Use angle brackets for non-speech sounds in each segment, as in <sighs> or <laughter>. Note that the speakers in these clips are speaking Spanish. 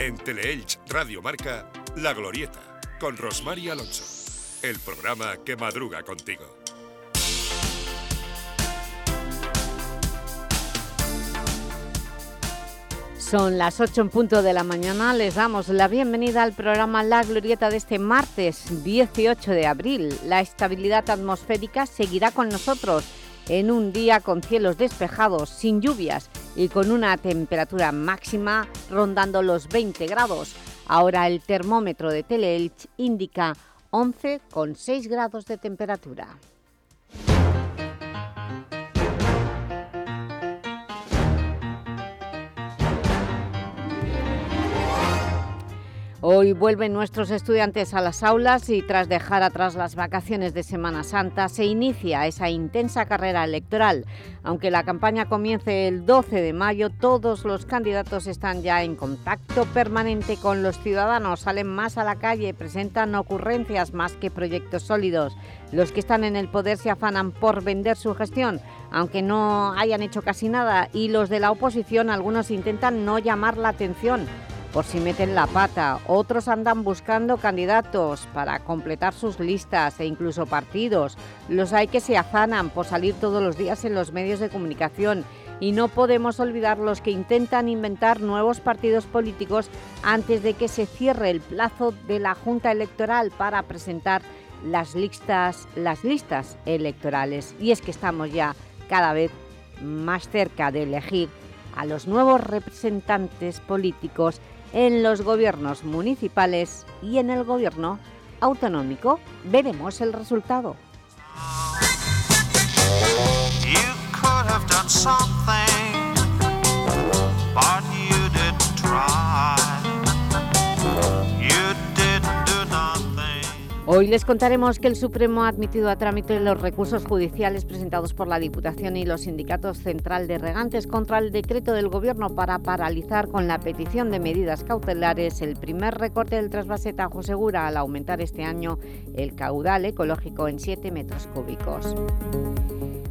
En Teleelch Radio Marca, La Glorieta, con Rosmar Alonso. El programa que madruga contigo. Son las 8 en punto de la mañana. Les damos la bienvenida al programa La Glorieta de este martes 18 de abril. La estabilidad atmosférica seguirá con nosotros en un día con cielos despejados, sin lluvias y con una temperatura máxima rondando los 20 grados. Ahora el termómetro de Teleelch indica 11,6 grados de temperatura. Hoy vuelven nuestros estudiantes a las aulas y tras dejar atrás las vacaciones de Semana Santa se inicia esa intensa carrera electoral. Aunque la campaña comience el 12 de mayo, todos los candidatos están ya en contacto permanente con los ciudadanos, salen más a la calle, presentan ocurrencias más que proyectos sólidos. Los que están en el poder se afanan por vender su gestión, aunque no hayan hecho casi nada, y los de la oposición, algunos intentan no llamar la atención por si meten la pata. Otros andan buscando candidatos para completar sus listas e incluso partidos. Los hay que se afanan por salir todos los días en los medios de comunicación y no podemos olvidar los que intentan inventar nuevos partidos políticos antes de que se cierre el plazo de la Junta Electoral para presentar las listas, las listas electorales. Y es que estamos ya cada vez más cerca de elegir a los nuevos representantes políticos en los gobiernos municipales y en el gobierno autonómico. Veremos el resultado. Hoy les contaremos que el Supremo ha admitido a trámite los recursos judiciales presentados por la Diputación y los sindicatos central de regantes contra el decreto del Gobierno para paralizar con la petición de medidas cautelares el primer recorte del trasvase Tajo Segura al aumentar este año el caudal ecológico en 7 metros cúbicos.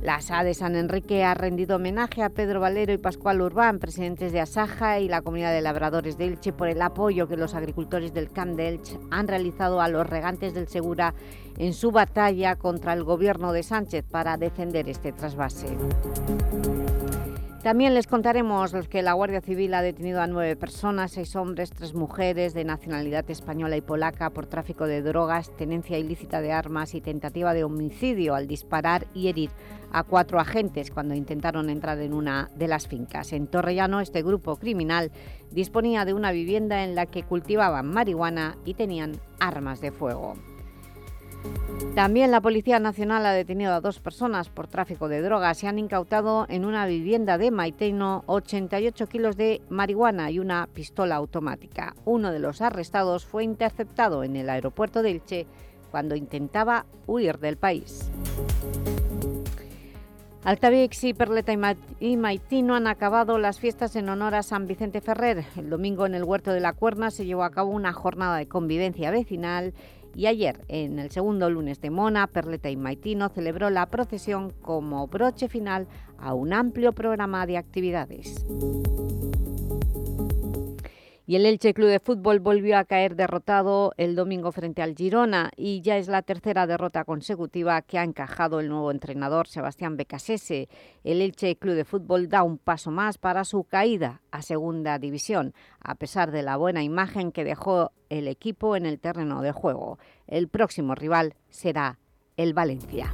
La SA de San Enrique ha rendido homenaje a Pedro Valero y Pascual Urbán, presidentes de Asaja y la Comunidad de Labradores de Elche, por el apoyo que los agricultores del Camp de Elche han realizado a los regantes del Segura en su batalla contra el gobierno de Sánchez para defender este trasvase. También les contaremos que la Guardia Civil ha detenido a nueve personas, seis hombres, tres mujeres de nacionalidad española y polaca por tráfico de drogas, tenencia ilícita de armas y tentativa de homicidio al disparar y herir a cuatro agentes cuando intentaron entrar en una de las fincas. En Torrellano, este grupo criminal disponía de una vivienda en la que cultivaban marihuana y tenían armas de fuego. También la Policía Nacional ha detenido a dos personas por tráfico de drogas y han incautado en una vivienda de Maiteno 88 kilos de marihuana y una pistola automática. Uno de los arrestados fue interceptado en el aeropuerto de Elche cuando intentaba huir del país. Altavix y Perleta y Maitino han acabado las fiestas en honor a San Vicente Ferrer. El domingo en el Huerto de la Cuerna se llevó a cabo una jornada de convivencia vecinal y ayer, en el segundo lunes de Mona, Perleta y Maitino celebró la procesión como broche final a un amplio programa de actividades. Y el Elche Club de Fútbol volvió a caer derrotado el domingo frente al Girona y ya es la tercera derrota consecutiva que ha encajado el nuevo entrenador Sebastián Becasese. El Elche Club de Fútbol da un paso más para su caída a Segunda División, a pesar de la buena imagen que dejó el equipo en el terreno de juego. El próximo rival será el Valencia.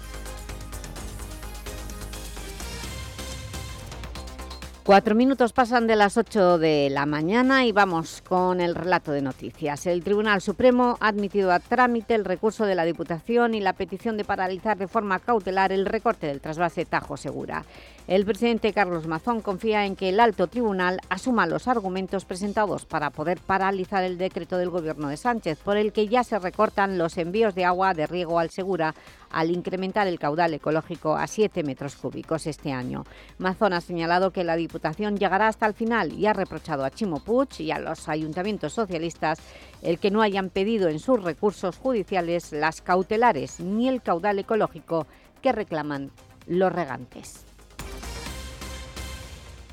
Cuatro minutos pasan de las ocho de la mañana y vamos con el relato de noticias. El Tribunal Supremo ha admitido a trámite el recurso de la Diputación y la petición de paralizar de forma cautelar el recorte del trasvase Tajo Segura. El presidente Carlos Mazón confía en que el alto tribunal asuma los argumentos presentados para poder paralizar el decreto del gobierno de Sánchez, por el que ya se recortan los envíos de agua de riego al Segura al incrementar el caudal ecológico a 7 metros cúbicos este año. Mazón ha señalado que la Diputación llegará hasta el final y ha reprochado a Chimo Puig y a los ayuntamientos socialistas el que no hayan pedido en sus recursos judiciales las cautelares ni el caudal ecológico que reclaman los regantes.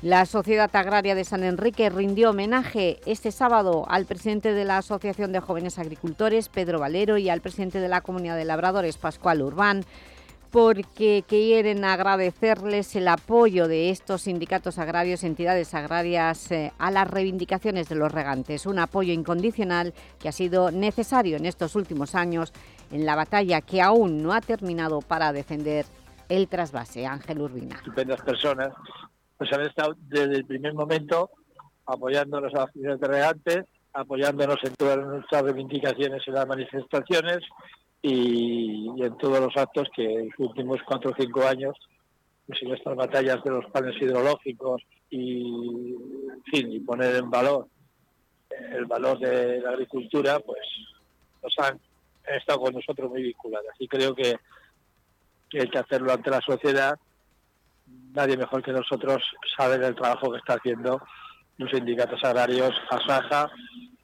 La Sociedad Agraria de San Enrique rindió homenaje este sábado al presidente de la Asociación de Jóvenes Agricultores, Pedro Valero, y al presidente de la Comunidad de Labradores, Pascual Urbán, porque quieren agradecerles el apoyo de estos sindicatos agrarios, entidades agrarias, eh, a las reivindicaciones de los regantes. Un apoyo incondicional que ha sido necesario en estos últimos años en la batalla que aún no ha terminado para defender el trasvase. Ángel Urbina. Estupendas personas pues han estado desde el primer momento apoyándonos a las de regantes, apoyándonos en todas nuestras reivindicaciones en las manifestaciones y, en todos los actos que en los últimos cuatro o cinco años, pues en estas batallas de los planes hidrológicos y, en fin, y poner en valor el valor de la agricultura, pues nos han, estado con nosotros muy vinculadas. Y creo que hay que hacerlo ante la sociedad nadie mejor que nosotros sabe del trabajo que está haciendo los sindicatos agrarios ASAJA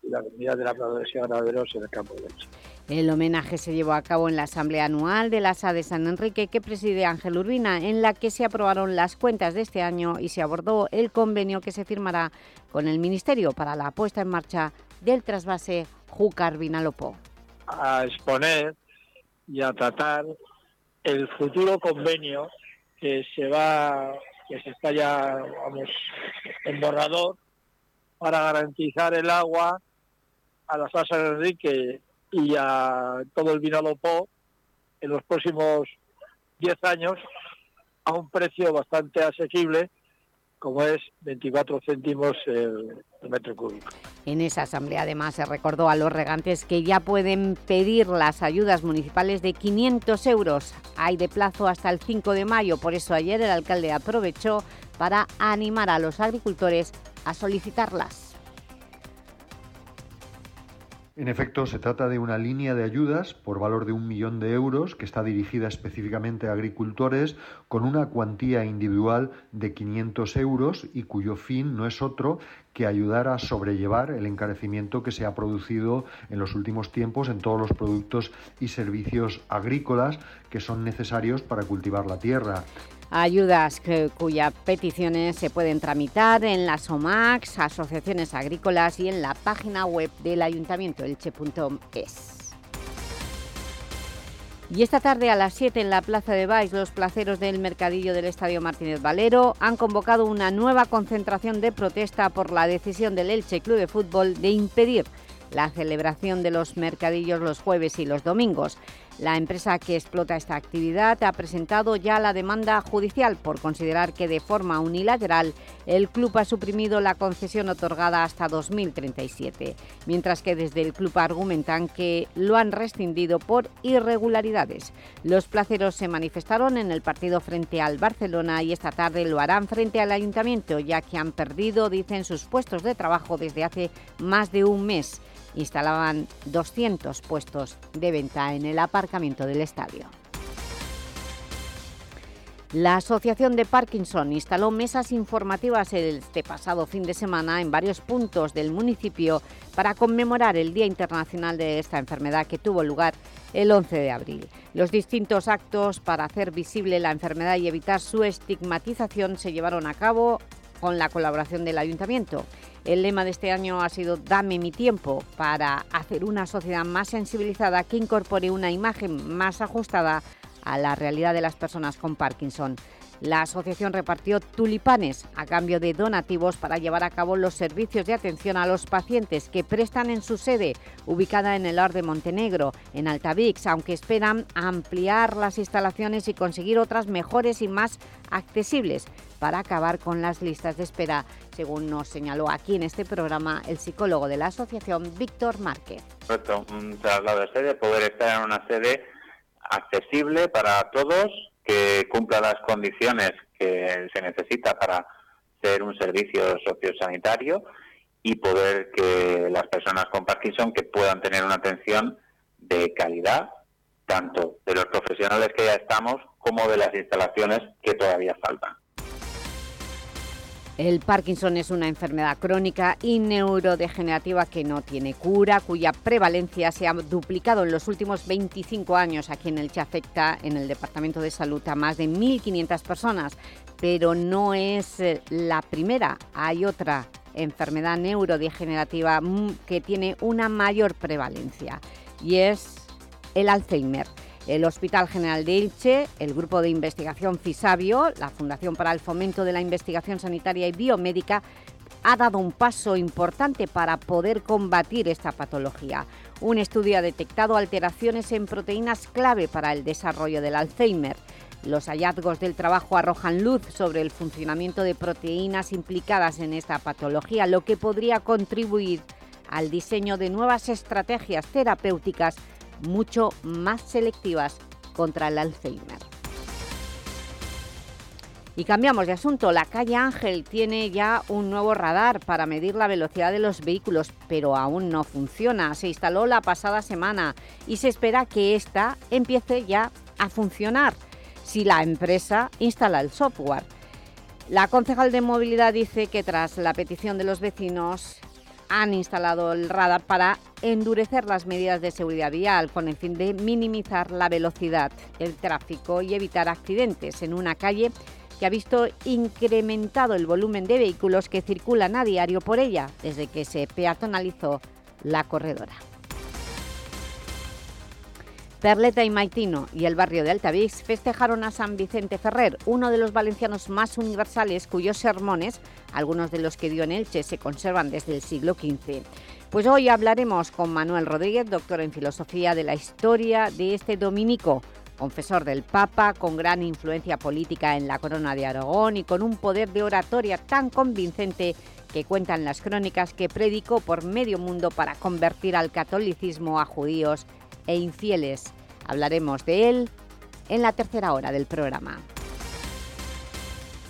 y la comunidad de labradores y ganaderos en el campo de leche. El homenaje se llevó a cabo en la Asamblea Anual de la SA de San Enrique que preside Ángel Urbina, en la que se aprobaron las cuentas de este año y se abordó el convenio que se firmará con el Ministerio para la puesta en marcha del trasvase Júcar-Vinalopó. A exponer y a tratar el futuro convenio que se va, que se está ya, vamos, en borrador para garantizar el agua a la Sasa de Enrique y a todo el Vinalopó en los próximos 10 años a un precio bastante asequible como es 24 céntimos el, metro cúbico. En esa asamblea además se recordó a los regantes que ya pueden pedir las ayudas municipales de 500 euros. Hay de plazo hasta el 5 de mayo, por eso ayer el alcalde aprovechó para animar a los agricultores a solicitarlas. En efecto, se trata de una línea de ayudas por valor de un millón de euros que está dirigida específicamente a agricultores con una cuantía individual de 500 euros y cuyo fin no es otro que ayudar a sobrellevar el encarecimiento que se ha producido en los últimos tiempos en todos los productos y servicios agrícolas que son necesarios para cultivar la tierra ayudas cuyas peticiones se pueden tramitar en las OMAX, asociaciones agrícolas y en la página web del Ayuntamiento elche.es. Y esta tarde a las 7 en la Plaza de Baix, los placeros del Mercadillo del Estadio Martínez Valero han convocado una nueva concentración de protesta por la decisión del Elche Club de Fútbol de impedir la celebración de los mercadillos los jueves y los domingos. La empresa que explota esta actividad ha presentado ya la demanda judicial por considerar que de forma unilateral el club ha suprimido la concesión otorgada hasta 2037, mientras que desde el club argumentan que lo han rescindido por irregularidades. Los placeros se manifestaron en el partido frente al Barcelona y esta tarde lo harán frente al Ayuntamiento, ya que han perdido, dicen, sus puestos de trabajo desde hace más de un mes instalaban 200 puestos de venta en el aparcamiento del estadio. La Asociación de Parkinson instaló mesas informativas este pasado fin de semana en varios puntos del municipio para conmemorar el Día Internacional de esta enfermedad que tuvo lugar el 11 de abril. Los distintos actos para hacer visible la enfermedad y evitar su estigmatización se llevaron a cabo con la colaboración del Ayuntamiento. El lema de este año ha sido Dame mi tiempo para hacer una sociedad más sensibilizada que incorpore una imagen más ajustada a la realidad de las personas con Parkinson. La asociación repartió tulipanes a cambio de donativos para llevar a cabo los servicios de atención a los pacientes que prestan en su sede, ubicada en el Or de Montenegro, en Altavix, aunque esperan ampliar las instalaciones y conseguir otras mejores y más accesibles para acabar con las listas de espera, según nos señaló aquí en este programa el psicólogo de la asociación, Víctor Márquez. Un traslado de sede, poder estar en una sede accesible para todos, que cumpla las condiciones que se necesita para ser un servicio sociosanitario y poder que las personas con Parkinson que puedan tener una atención de calidad, tanto de los profesionales que ya estamos como de las instalaciones que todavía faltan. El Parkinson es una enfermedad crónica y neurodegenerativa que no tiene cura, cuya prevalencia se ha duplicado en los últimos 25 años. Aquí en el que afecta en el Departamento de Salud a más de 1.500 personas, pero no es eh, la primera, hay otra enfermedad neurodegenerativa mm, que tiene una mayor prevalencia y es el Alzheimer. El Hospital General de Elche, el Grupo de Investigación FISABIO, la Fundación para el Fomento de la Investigación Sanitaria y Biomédica, ha dado un paso importante para poder combatir esta patología. Un estudio ha detectado alteraciones en proteínas clave para el desarrollo del Alzheimer. Los hallazgos del trabajo arrojan luz sobre el funcionamiento de proteínas implicadas en esta patología, lo que podría contribuir al diseño de nuevas estrategias terapéuticas mucho más selectivas contra el Alzheimer. Y cambiamos de asunto. La calle Ángel tiene ya un nuevo radar para medir la velocidad de los vehículos, pero aún no funciona. Se instaló la pasada semana y se espera que ésta empiece ya a funcionar si la empresa instala el software. La concejal de movilidad dice que tras la petición de los vecinos han instalado el radar para endurecer las medidas de seguridad vial con el fin de minimizar la velocidad, el tráfico y evitar accidentes en una calle que ha visto incrementado el volumen de vehículos que circulan a diario por ella desde que se peatonalizó la corredora. Perleta y Maitino y el barrio de Altavix festejaron a San Vicente Ferrer, uno de los valencianos más universales cuyos sermones, algunos de los que dio en Elche, se conservan desde el siglo XV. Pues hoy hablaremos con Manuel Rodríguez, doctor en Filosofía de la Historia de este dominico, confesor del Papa, con gran influencia política en la Corona de Aragón y con un poder de oratoria tan convincente que cuentan las crónicas que predicó por medio mundo para convertir al catolicismo a judíos e infieles. Hablaremos de él en la tercera hora del programa.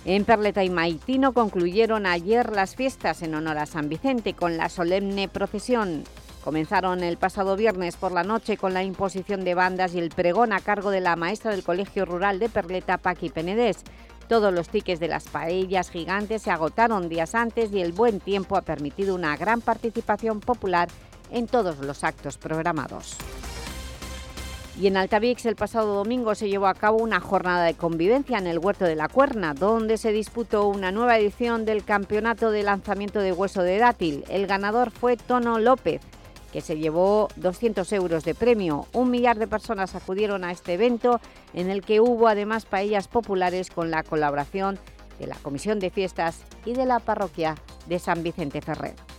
En Perleta y Maitino concluyeron ayer las fiestas en honor a San Vicente con la solemne procesión. Comenzaron el pasado viernes por la noche con la imposición de bandas y el pregón a cargo de la maestra del Colegio Rural de Perleta, Paqui Penedés. Todos los tickets de las paellas gigantes se agotaron días antes y el buen tiempo ha permitido una gran participación popular en todos los actos programados. Y en Altavix el pasado domingo se llevó a cabo una jornada de convivencia en el Huerto de la Cuerna, donde se disputó una nueva edición del Campeonato de Lanzamiento de Hueso de Dátil. El ganador fue Tono López, que se llevó 200 euros de premio. Un millar de personas acudieron a este evento, en el que hubo además paellas populares con la colaboración de la Comisión de Fiestas y de la Parroquia de San Vicente Ferrer.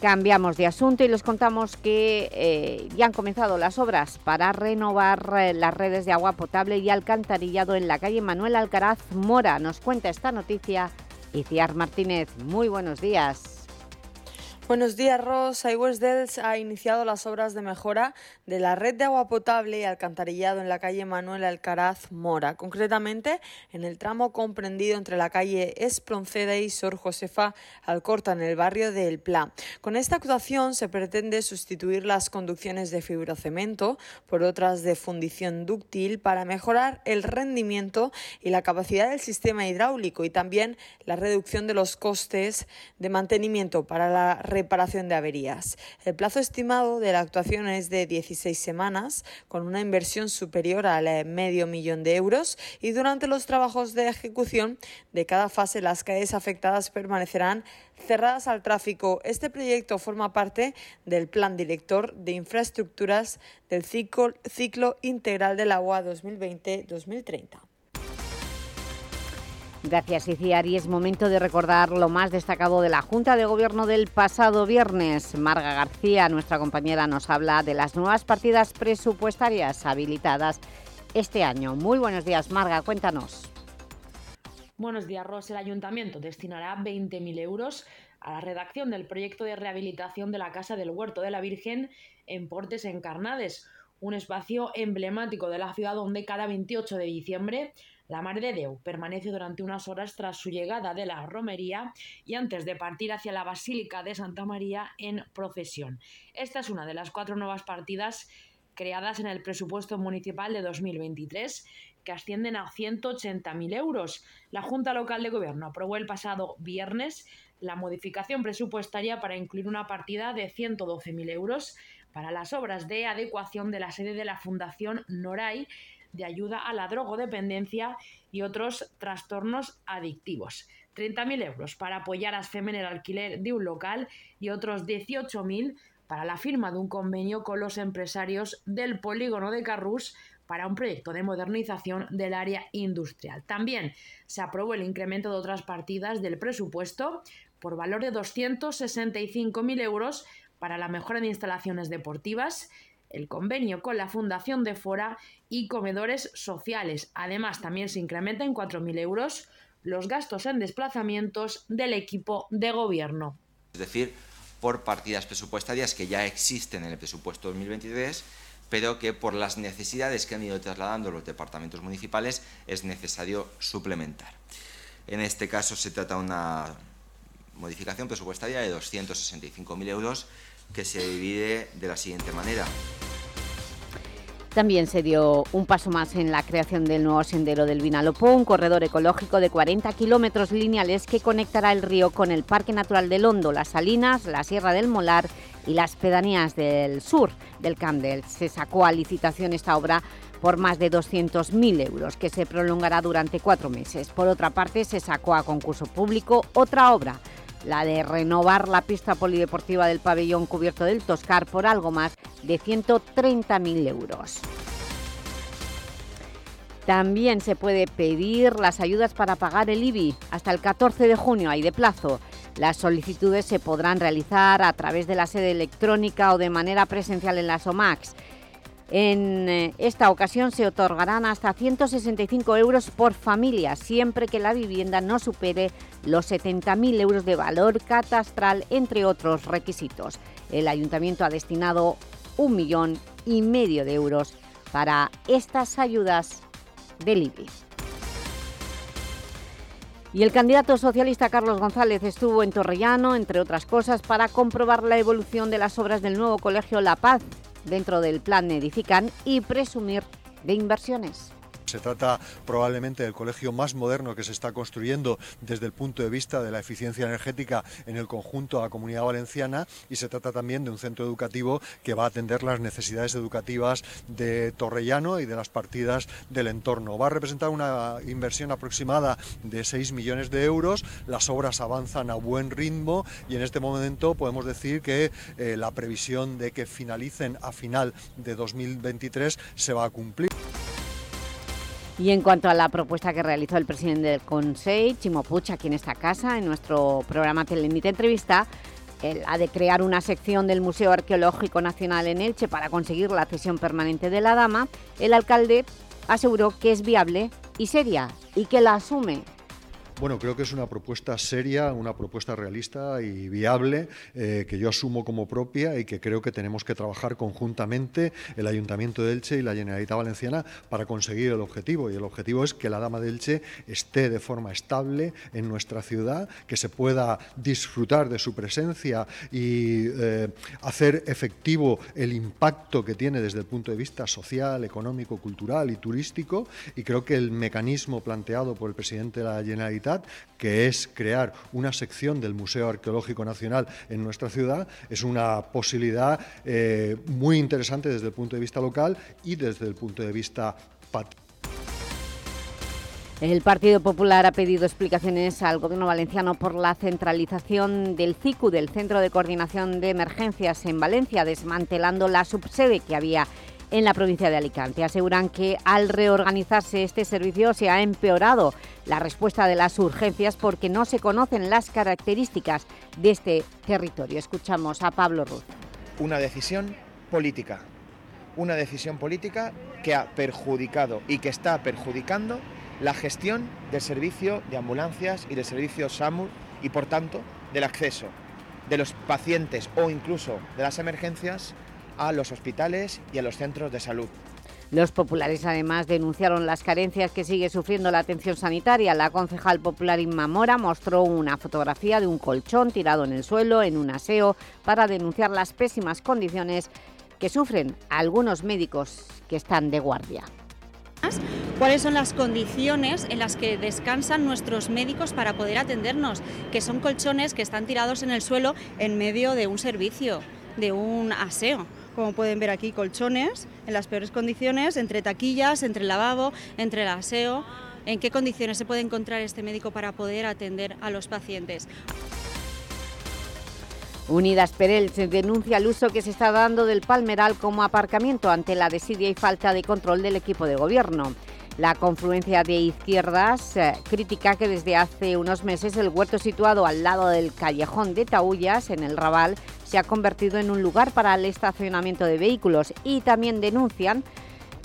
Cambiamos de asunto y les contamos que eh, ya han comenzado las obras para renovar eh, las redes de agua potable y alcantarillado en la calle Manuel Alcaraz Mora. Nos cuenta esta noticia Iciar Martínez. Muy buenos días. Buenos días, Ross. Dels ha iniciado las obras de mejora de la red de agua potable y alcantarillado en la calle Manuel Alcaraz Mora, concretamente en el tramo comprendido entre la calle Espronceda y Sor Josefa Alcorta, en el barrio del Pla. Con esta actuación se pretende sustituir las conducciones de fibrocemento por otras de fundición dúctil para mejorar el rendimiento y la capacidad del sistema hidráulico y también la reducción de los costes de mantenimiento para la reparación de averías. El plazo estimado de la actuación es de 16 semanas, con una inversión superior al eh, medio millón de euros y durante los trabajos de ejecución de cada fase las calles afectadas permanecerán cerradas al tráfico. Este proyecto forma parte del Plan Director de Infraestructuras del ciclo, Integral del Agua 2020-2030. Gracias, Iciar. Y es momento de recordar lo más destacado de la Junta de Gobierno del pasado viernes. Marga García, nuestra compañera, nos habla de las nuevas partidas presupuestarias habilitadas este año. Muy buenos días, Marga, cuéntanos. Buenos días, Ros. El Ayuntamiento destinará 20.000 euros a la redacción del proyecto de rehabilitación de la Casa del Huerto de la Virgen en Portes Encarnades, un espacio emblemático de la ciudad donde cada 28 de diciembre La Mare de Deu permanece durante unas horas tras su llegada de la romería y antes de partir hacia la Basílica de Santa María en procesión. Esta es una de las cuatro nuevas partidas creadas en el presupuesto municipal de 2023 que ascienden a 180.000 euros. La Junta Local de Gobierno aprobó el pasado viernes la modificación presupuestaria para incluir una partida de 112.000 euros para las obras de adecuación de la sede de la Fundación Noray de ayuda a la drogodependencia y otros trastornos adictivos. 30.000 euros para apoyar a FEMEN el alquiler de un local y otros 18.000 para la firma de un convenio con los empresarios del polígono de Carrús para un proyecto de modernización del área industrial. También se aprobó el incremento de otras partidas del presupuesto por valor de 265.000 euros para la mejora de instalaciones deportivas el convenio con la Fundación de Fora y comedores sociales. Además, también se incrementa en 4.000 euros los gastos en desplazamientos del equipo de gobierno. Es decir, por partidas presupuestarias que ya existen en el presupuesto 2023, pero que por las necesidades que han ido trasladando los departamentos municipales es necesario suplementar. En este caso se trata de una modificación presupuestaria de 265.000 euros que se divide de la siguiente manera. También se dio un paso más en la creación del nuevo sendero del Vinalopó, un corredor ecológico de 40 kilómetros lineales que conectará el río con el Parque Natural del Hondo, las Salinas, la Sierra del Molar y las pedanías del sur del Candel. Se sacó a licitación esta obra por más de 200.000 euros, que se prolongará durante cuatro meses. Por otra parte, se sacó a concurso público otra obra, la de renovar la pista polideportiva del pabellón cubierto del Toscar por algo más de 130.000 euros. También se puede pedir las ayudas para pagar el IBI. Hasta el 14 de junio hay de plazo. Las solicitudes se podrán realizar a través de la sede electrónica o de manera presencial en las OMAX. En eh, esta ocasión se otorgarán hasta 165 euros por familia, siempre que la vivienda no supere los 70.000 euros de valor catastral, entre otros requisitos. El Ayuntamiento ha destinado un millón y medio de euros para estas ayudas del IBI. Y el candidato socialista Carlos González estuvo en Torrellano, entre otras cosas, para comprobar la evolución de las obras del nuevo Colegio La Paz, dentro del plan Edifican y presumir de inversiones. Se trata probablemente del colegio más moderno que se está construyendo desde el punto de vista de la eficiencia energética en el conjunto de la comunidad valenciana y se trata también de un centro educativo que va a atender las necesidades educativas de Torrellano y de las partidas del entorno. Va a representar una inversión aproximada de 6 millones de euros, las obras avanzan a buen ritmo y en este momento podemos decir que eh, la previsión de que finalicen a final de 2023 se va a cumplir. Y en cuanto a la propuesta que realizó el presidente del Consejo, Chimo aquí en esta casa, en nuestro programa Telemite Entrevista, la de crear una sección del Museo Arqueológico Nacional en Elche para conseguir la cesión permanente de la Dama, el alcalde aseguró que es viable y seria y que la asume bueno, creo que es una propuesta seria, una propuesta realista y viable eh, que yo asumo como propia y que creo que tenemos que trabajar conjuntamente el Ayuntamiento de Elche y la Generalitat Valenciana para conseguir el objetivo. Y el objetivo es que la Dama de Elche esté de forma estable en nuestra ciudad, que se pueda disfrutar de su presencia y eh, hacer efectivo el impacto que tiene desde el punto de vista social, económico, cultural y turístico. Y creo que el mecanismo planteado por el presidente de la Generalitat que es crear una sección del Museo Arqueológico Nacional en nuestra ciudad, es una posibilidad eh, muy interesante desde el punto de vista local y desde el punto de vista el Partido Popular ha pedido explicaciones al Gobierno valenciano por la centralización del CICU, del Centro de Coordinación de Emergencias en Valencia, desmantelando la subsede que había en la provincia de Alicante. Aseguran que al reorganizarse este servicio se ha empeorado la respuesta de las urgencias porque no se conocen las características de este territorio. Escuchamos a Pablo Ruz. Una decisión política, una decisión política que ha perjudicado y que está perjudicando la gestión del servicio de ambulancias y del servicio SAMUR y, por tanto, del acceso de los pacientes o incluso de las emergencias a los hospitales y a los centros de salud. Los populares además denunciaron las carencias que sigue sufriendo la atención sanitaria. La concejal popular Inma Mora mostró una fotografía de un colchón tirado en el suelo en un aseo para denunciar las pésimas condiciones que sufren algunos médicos que están de guardia cuáles son las condiciones en las que descansan nuestros médicos para poder atendernos, que son colchones que están tirados en el suelo en medio de un servicio, de un aseo. Como pueden ver aquí, colchones en las peores condiciones, entre taquillas, entre el lavabo, entre el aseo. ¿En qué condiciones se puede encontrar este médico para poder atender a los pacientes? Unidas Perel denuncia el uso que se está dando del Palmeral como aparcamiento ante la desidia y falta de control del equipo de gobierno. La confluencia de izquierdas eh, critica que desde hace unos meses el huerto situado al lado del callejón de Taullas, en el Raval, se ha convertido en un lugar para el estacionamiento de vehículos y también denuncian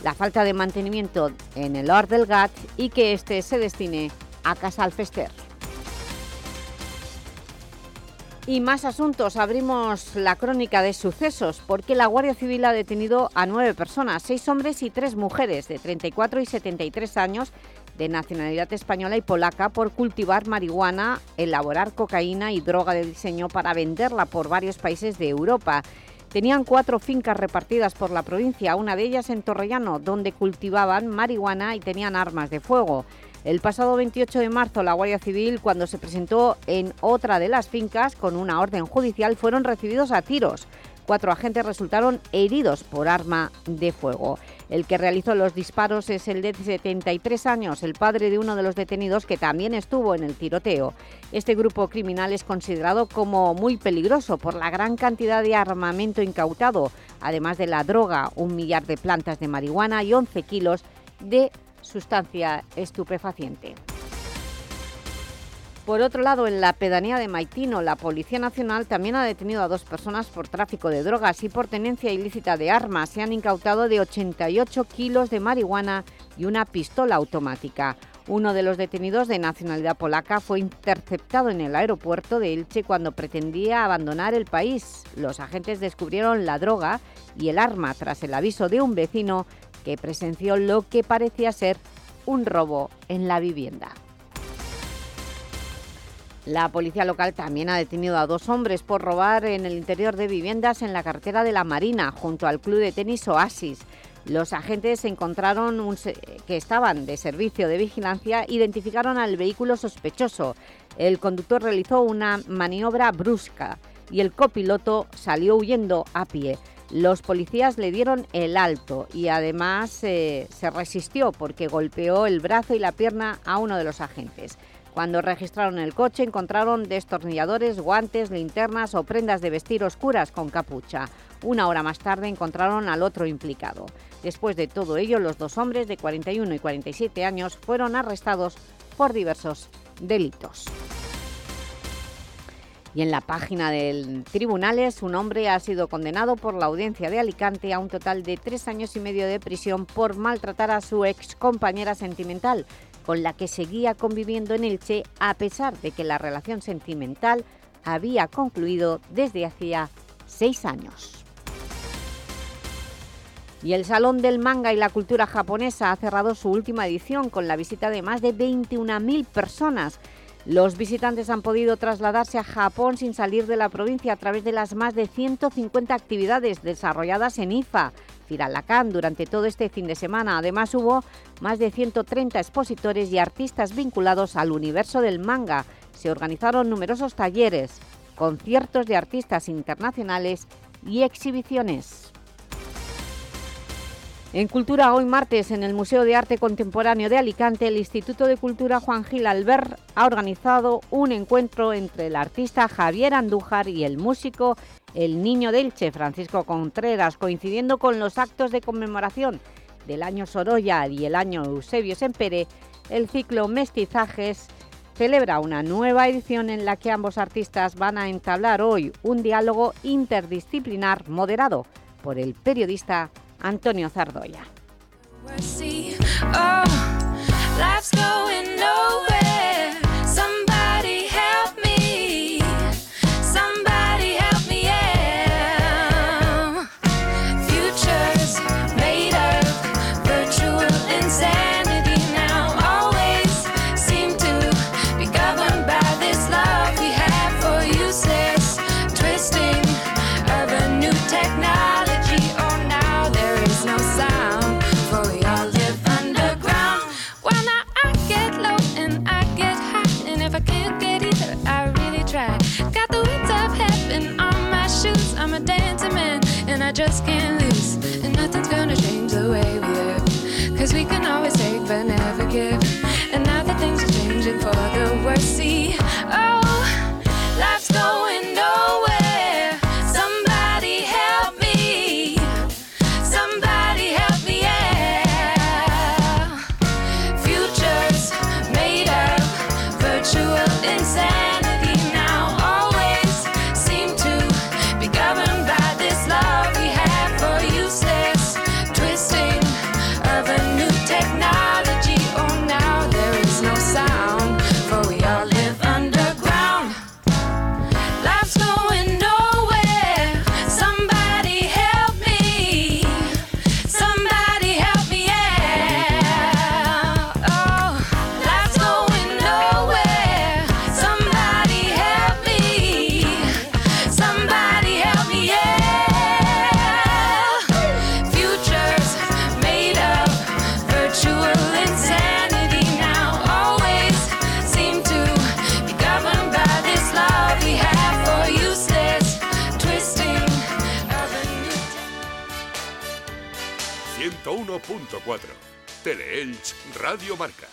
la falta de mantenimiento en el Or del Gat y que este se destine a Casalfester. Y más asuntos. Abrimos la crónica de sucesos porque la Guardia Civil ha detenido a nueve personas, seis hombres y tres mujeres de 34 y 73 años de nacionalidad española y polaca por cultivar marihuana, elaborar cocaína y droga de diseño para venderla por varios países de Europa. Tenían cuatro fincas repartidas por la provincia, una de ellas en Torrellano, donde cultivaban marihuana y tenían armas de fuego. El pasado 28 de marzo, la Guardia Civil, cuando se presentó en otra de las fincas con una orden judicial, fueron recibidos a tiros. Cuatro agentes resultaron heridos por arma de fuego. El que realizó los disparos es el de 73 años, el padre de uno de los detenidos que también estuvo en el tiroteo. Este grupo criminal es considerado como muy peligroso por la gran cantidad de armamento incautado, además de la droga, un millar de plantas de marihuana y 11 kilos de sustancia estupefaciente. Por otro lado, en la pedanía de Maitino, la Policía Nacional también ha detenido a dos personas por tráfico de drogas y por tenencia ilícita de armas. Se han incautado de 88 kilos de marihuana y una pistola automática. Uno de los detenidos de nacionalidad polaca fue interceptado en el aeropuerto de Elche cuando pretendía abandonar el país. Los agentes descubrieron la droga y el arma tras el aviso de un vecino que presenció lo que parecía ser un robo en la vivienda. La policía local también ha detenido a dos hombres por robar en el interior de viviendas en la carretera de la Marina, junto al club de tenis Oasis. Los agentes encontraron que estaban de servicio de vigilancia, identificaron al vehículo sospechoso. El conductor realizó una maniobra brusca y el copiloto salió huyendo a pie. Los policías le dieron el alto y además eh, se resistió porque golpeó el brazo y la pierna a uno de los agentes. Cuando registraron el coche encontraron destornilladores, guantes, linternas o prendas de vestir oscuras con capucha. Una hora más tarde encontraron al otro implicado. Después de todo ello, los dos hombres de 41 y 47 años fueron arrestados por diversos delitos. Y en la página del Tribunales, un hombre ha sido condenado por la audiencia de Alicante a un total de tres años y medio de prisión por maltratar a su ex compañera sentimental, con la que seguía conviviendo en Elche a pesar de que la relación sentimental había concluido desde hacía seis años. Y el Salón del Manga y la Cultura Japonesa ha cerrado su última edición con la visita de más de 21.000 personas, los visitantes han podido trasladarse a Japón sin salir de la provincia a través de las más de 150 actividades desarrolladas en IFA, Durante todo este fin de semana. Además hubo más de 130 expositores y artistas vinculados al universo del manga. Se organizaron numerosos talleres, conciertos de artistas internacionales y exhibiciones. En Cultura, hoy martes, en el Museo de Arte Contemporáneo de Alicante, el Instituto de Cultura Juan Gil Albert ha organizado un encuentro entre el artista Javier Andújar y el músico El Niño Delche, Francisco Contreras, coincidiendo con los actos de conmemoración del año Sorolla y el año Eusebio Sempere, el ciclo Mestizajes celebra una nueva edición en la que ambos artistas van a entablar hoy un diálogo interdisciplinar moderado por el periodista Antonio Zardoya. asking. 101.4. Teleelch Radio Marca.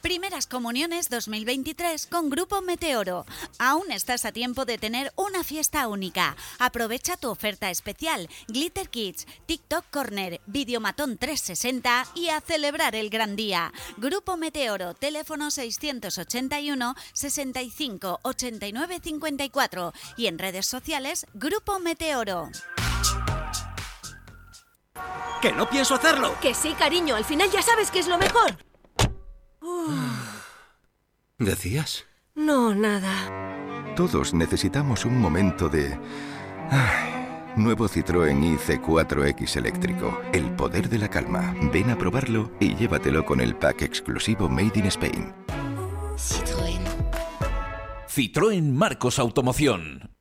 Primeras comuniones 2023 con Grupo Meteoro. Aún estás a tiempo de tener una fiesta única. Aprovecha tu oferta especial, Glitter Kids, TikTok Corner, Videomatón 360 y a celebrar el gran día. Grupo Meteoro, teléfono 681 65 89 54 y en redes sociales Grupo Meteoro. ¡Que no pienso hacerlo! Que sí, cariño, al final ya sabes que es lo mejor. ¿Decías? No, nada. Todos necesitamos un momento de... Ay, nuevo Citroën IC4X eléctrico. El poder de la calma. Ven a probarlo y llévatelo con el pack exclusivo Made in Spain. Citroën. Citroën Marcos Automoción.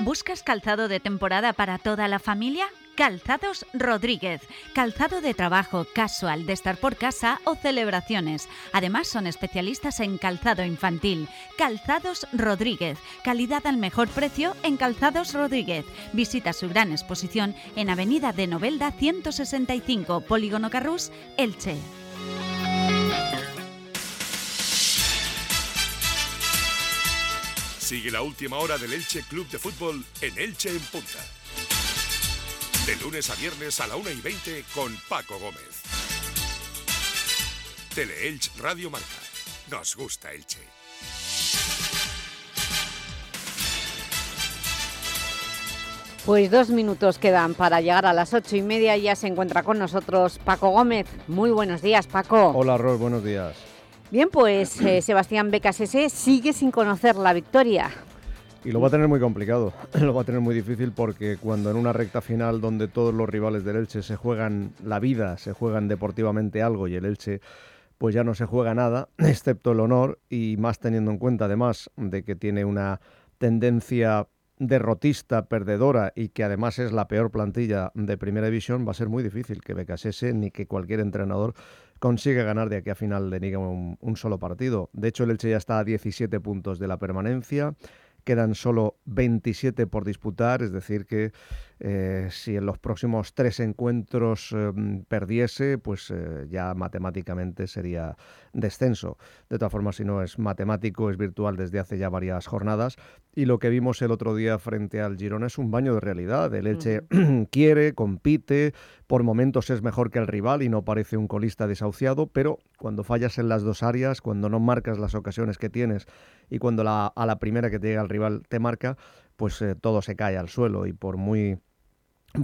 ¿Buscas calzado de temporada para toda la familia? Calzados Rodríguez. Calzado de trabajo, casual, de estar por casa o celebraciones. Además son especialistas en calzado infantil. Calzados Rodríguez. Calidad al mejor precio en Calzados Rodríguez. Visita su gran exposición en Avenida de Novelda 165, Polígono Carrús, Elche. Sigue la última hora del Elche Club de Fútbol en Elche en Punta. De lunes a viernes a la 1 y 20 con Paco Gómez. Teleelch Radio Marca. Nos gusta Elche. Pues dos minutos quedan para llegar a las ocho y media y ya se encuentra con nosotros Paco Gómez. Muy buenos días, Paco. Hola, Ros, buenos días. Bien, pues eh, Sebastián Becasese sigue sin conocer la victoria. Y lo va a tener muy complicado, <clears throat> lo va a tener muy difícil porque cuando en una recta final donde todos los rivales del Elche se juegan la vida, se juegan deportivamente algo y el Elche pues ya no se juega nada, <clears throat> excepto el honor y más teniendo en cuenta además de que tiene una tendencia derrotista, perdedora y que además es la peor plantilla de Primera División, va a ser muy difícil que Becasese ni que cualquier entrenador consiga ganar de aquí a final de liga un, un solo partido. De hecho, el Elche ya está a 17 puntos de la permanencia, quedan solo 27 por disputar, es decir que eh, si en los próximos tres encuentros eh, perdiese, pues eh, ya matemáticamente sería descenso. De todas formas, si no es matemático, es virtual desde hace ya varias jornadas. Y lo que vimos el otro día frente al Girona es un baño de realidad. El Elche <clears throat> quiere, compite, por momentos es mejor que el rival y no parece un colista desahuciado, pero cuando fallas en las dos áreas, cuando no marcas las ocasiones que tienes y cuando la, a la primera que te llega el rival te marca, pues eh, todo se cae al suelo y por muy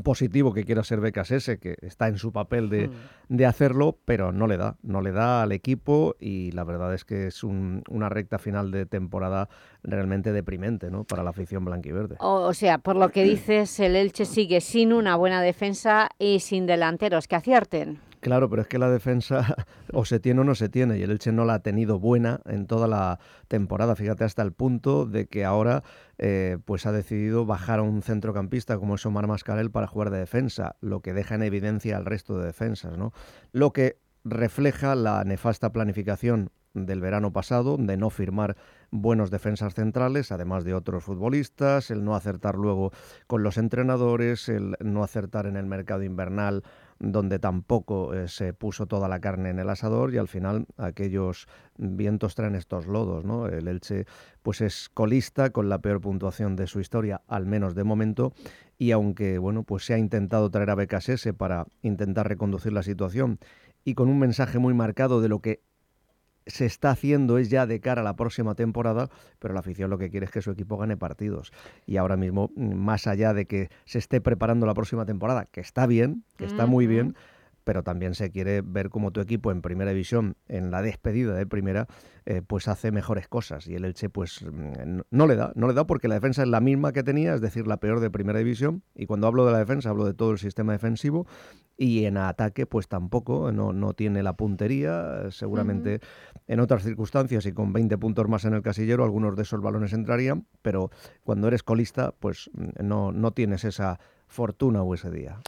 positivo que quiera ser Becasese, que está en su papel de, de, hacerlo, pero no le da, no le da al equipo y la verdad es que es un, una recta final de temporada realmente deprimente ¿no? para la afición blanquiverde. O, o sea, por lo que dices, el Elche sigue sin una buena defensa y sin delanteros que acierten. Claro, pero es que la defensa <laughs> o se tiene o no se tiene y el Elche no la ha tenido buena en toda la temporada. Fíjate hasta el punto de que ahora eh, pues ha decidido bajar a un centrocampista como es Omar Mascarel para jugar de defensa, lo que deja en evidencia al resto de defensas, ¿no? Lo que refleja la nefasta planificación del verano pasado, de no firmar buenos defensas centrales, además de otros futbolistas, el no acertar luego con los entrenadores, el no acertar en el mercado invernal donde tampoco eh, se puso toda la carne en el asador y al final aquellos vientos traen estos lodos, ¿no? El Elche pues es colista con la peor puntuación de su historia, al menos de momento, y aunque bueno, pues se ha intentado traer a BKSS para intentar reconducir la situación y con un mensaje muy marcado de lo que se está haciendo es ya de cara a la próxima temporada, pero la afición lo que quiere es que su equipo gane partidos. Y ahora mismo, mm, más allá de que se esté preparando la próxima temporada, que está bien, que está muy bien, pero también se quiere ver cómo tu equipo en primera división, en la despedida de primera, eh, pues hace mejores cosas. Y el Elche, pues mm, no le da, no le da porque la defensa es la misma que tenía, es decir, la peor de primera división. Y cuando hablo de la defensa, hablo de todo el sistema defensivo. Y en ataque, pues tampoco, no, no tiene la puntería. Seguramente en otras circunstancias y con 20 puntos más en el casillero, algunos de esos balones entrarían. Pero cuando eres colista, pues mm, no, no tienes esa fortuna o ese día.